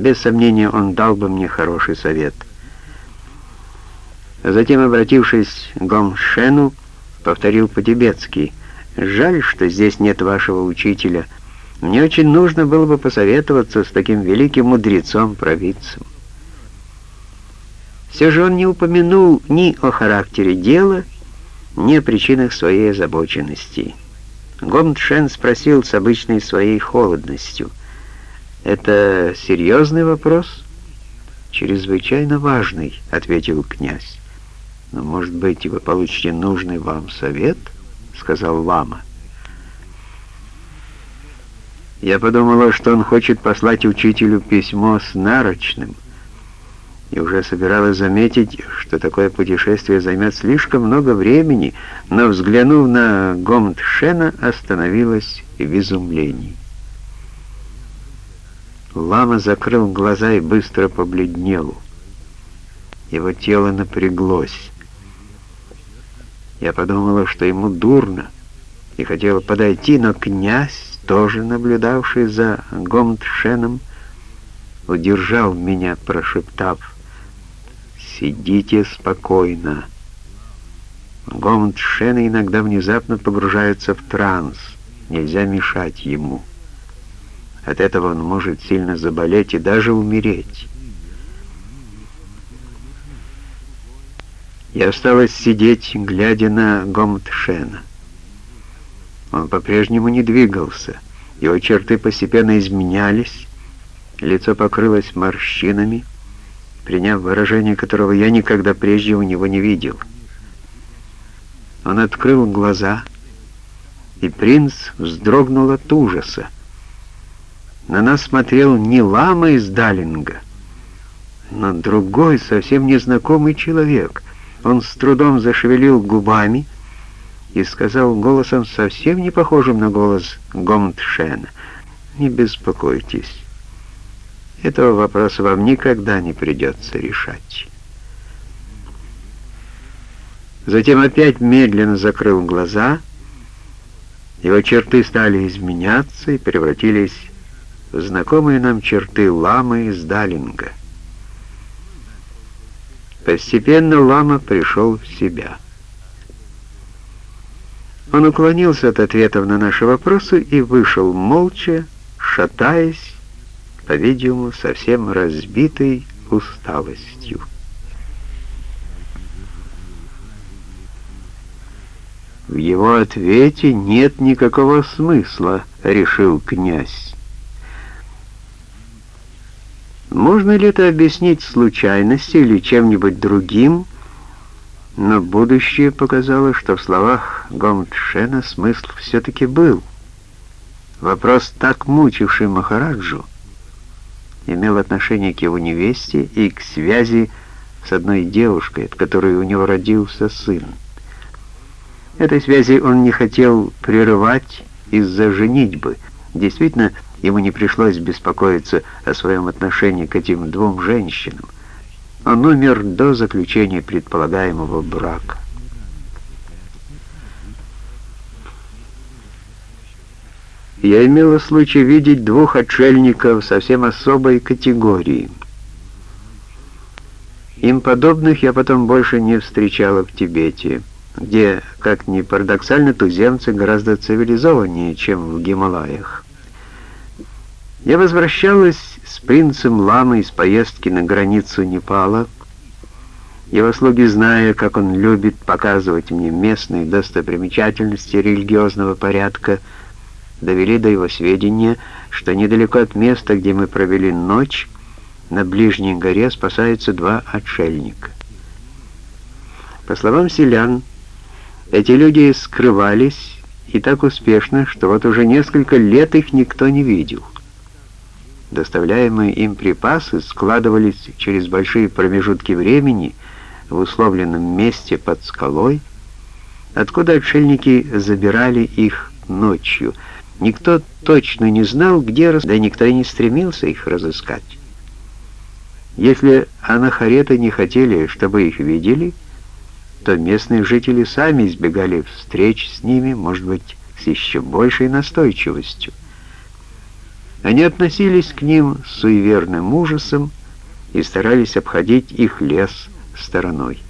Без сомнения, он дал бы мне хороший совет. Затем, обратившись к Гомшену, повторил по-тибетски, «Жаль, что здесь нет вашего учителя. Мне очень нужно было бы посоветоваться с таким великим мудрецом-провидцем». Все же он не упомянул ни о характере дела, ни о причинах своей озабоченности. Гомтшен спросил с обычной своей холодностью. «Это серьезный вопрос?» «Чрезвычайно важный», — ответил князь. «Но, может быть, вы получите нужный вам совет?» — сказал лама. Я подумала, что он хочет послать учителю письмо с нарочным — и уже собиралась заметить, что такое путешествие займет слишком много времени, но, взглянув на Гомтшена, остановилась в изумлении. Лама закрыл глаза и быстро побледнел. Его тело напряглось. Я подумала, что ему дурно, и хотела подойти, но князь, тоже наблюдавший за Гомтшеном, удержал меня, прошептав — Сидите спокойно. Гомон Шена иногда внезапно погружается в транс. Нельзя мешать ему. От этого он может сильно заболеть и даже умереть. Я осталась сидеть, глядя на Гомтшена. Он по-прежнему не двигался. Его черты постепенно изменялись, лицо покрылось морщинами, приняв выражение которого я никогда прежде у него не видел. Он открыл глаза, и принц вздрогнул от ужаса. На нас смотрел не лама из Далинга, но другой, совсем незнакомый человек. Он с трудом зашевелил губами и сказал голосом, совсем не похожим на голос Гомтшена, «Не беспокойтесь». Этого вопроса вам никогда не придется решать. Затем опять медленно закрыл глаза. Его черты стали изменяться и превратились знакомые нам черты ламы из Далинга. Постепенно лама пришел в себя. Он уклонился от ответов на наши вопросы и вышел молча, шатаясь, по-видимому, совсем разбитой усталостью. В его ответе нет никакого смысла, решил князь. Можно ли это объяснить случайностью или чем-нибудь другим, но будущее показало, что в словах Гомтшена смысл все-таки был. Вопрос, так мучивший Махараджу, имел отношение к его невесте и к связи с одной девушкой, от которой у него родился сын. Этой связи он не хотел прерывать из-за женитьбы. Действительно, ему не пришлось беспокоиться о своем отношении к этим двум женщинам. Он умер до заключения предполагаемого брака. я имела случай видеть двух отшельников совсем особой категории. Им подобных я потом больше не встречала в Тибете, где, как ни парадоксально, туземцы гораздо цивилизованнее, чем в Гималаях. Я возвращалась с принцем Ламой из поездки на границу Непала. Его слуги, зная, как он любит показывать мне местные достопримечательности религиозного порядка, довели до его сведения, что недалеко от места, где мы провели ночь, на ближней горе спасаются два отшельника. По словам селян, эти люди скрывались и так успешно, что вот уже несколько лет их никто не видел. Доставляемые им припасы складывались через большие промежутки времени в условленном месте под скалой, откуда отшельники забирали их ночью — Никто точно не знал, где, да никто и не стремился их разыскать. Если анахареты не хотели, чтобы их видели, то местные жители сами избегали встреч с ними, может быть, с еще большей настойчивостью. Они относились к ним с суеверным ужасом и старались обходить их лес стороной.